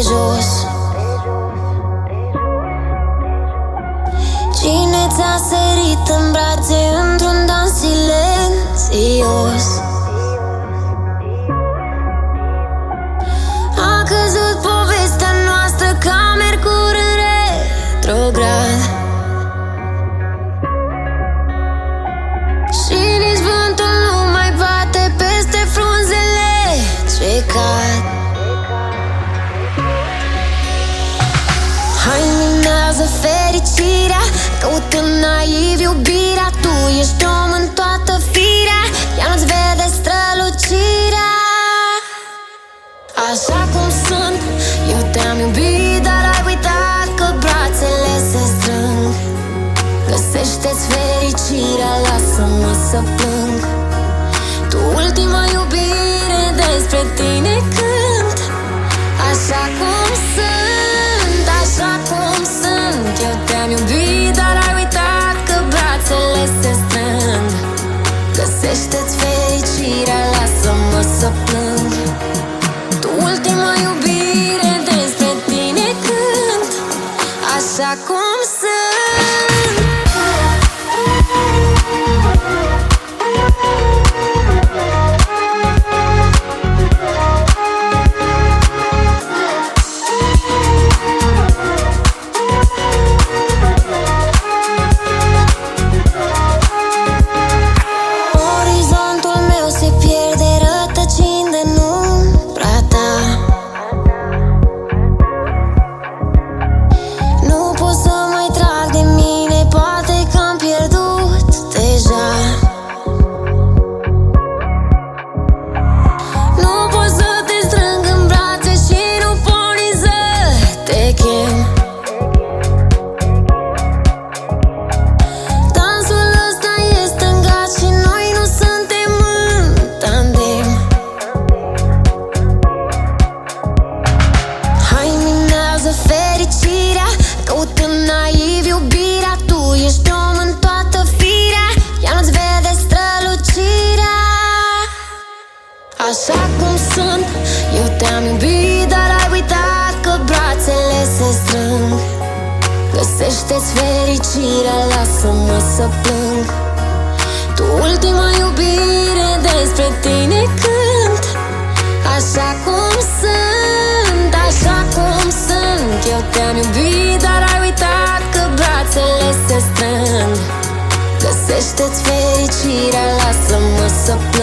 jos. Cine ți-a sărit în brațe într-un dans silențios. A căzut povestea noastră ca mercur în retrograd. Și nici vântul nu mai bate peste frunzele ce cad. Hai minează fericirea Căutând naiv iubirea. Tu ești om în toată firea Ea nu-ți vede strălucirea. Așa cum sunt Eu te-am iubit, dar ai uitat Că brațele se strâng. Găsește-ți fericirea Lasă-mă să plâng. Tu ultima iubire Despre tine iubit, dar ai uitat Că brațele se strâng. Găsește-ți fericirea Lasă-mă să plâng. Tu ultima iubire Despre tine cânt Așa cum Așa cum sunt Eu te-am iubit, dar ai uitat Că brațele se strâng. Găsește-ți fericirea, lasă-mă să plâng. Tu ultima iubire despre tine cânt. Așa cum sunt, așa cum sunt Eu te-am iubit, dar ai uitat că brațele se strâng. Găsește-ți fericirea, lasă-mă să plâng